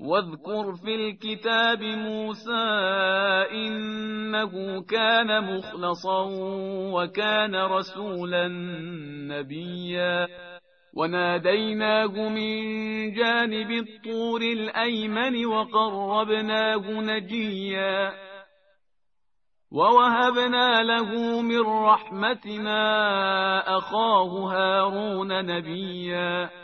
واذكر في الكتاب موسى إنه كان مخلصا وكان رسولا نبيا. وناديناه من جانب الطور الأيمن وقربناه نجيا. ووهبنا له من رحمتنا أخاه هارون نبيا.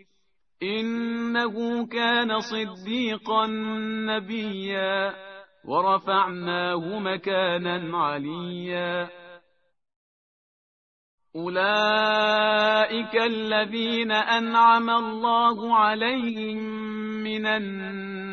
إنه كان صديقا نبيا ورفعناه مكانا عليا. أولئك الذين أنعم الله عليهم من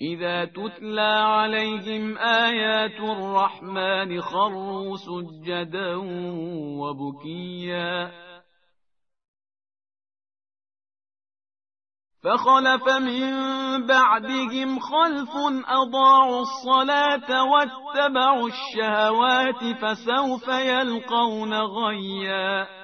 إذا تتلى عليهم آيات الرحمن خروا سجدا وبكيا فخلف من بعدهم خلف أضاعوا الصلاة واتبعوا الشهوات فسوف يلقون غيا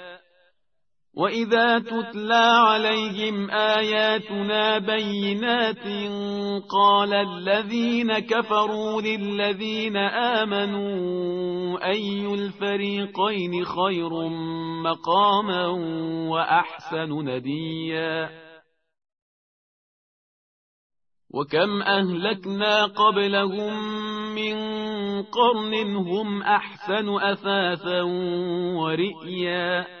وإذا تتلى عليهم آياتنا بينات قال الذين كفروا للذين آمنوا أي الفريقين خير مقاما وأحسن نديا وكم أهلكنا قبلهم من قرن هم أحسن أثاثا ورئيا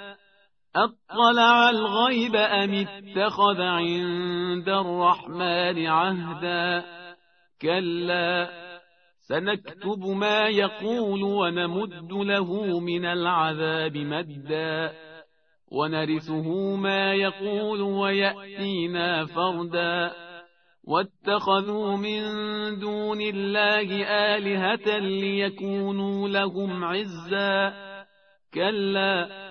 أطلع الغيب أم اتخذ عند الرحمن عهدا؟ كلا سنكتب ما يقول ونمد له من العذاب مدا. ونرثه ما يقول ويأتينا فردا. واتخذوا من دون الله آلهة ليكونوا لهم عزا. كلا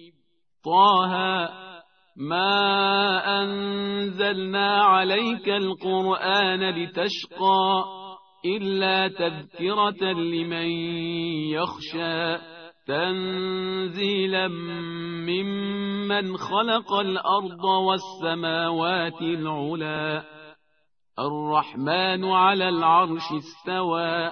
طه ما أنزلنا عليك القرآن لتشقى إلا تذكرة لمن يخشى تنزيلا ممن خلق الأرض والسماوات العلا الرحمن على العرش استوى.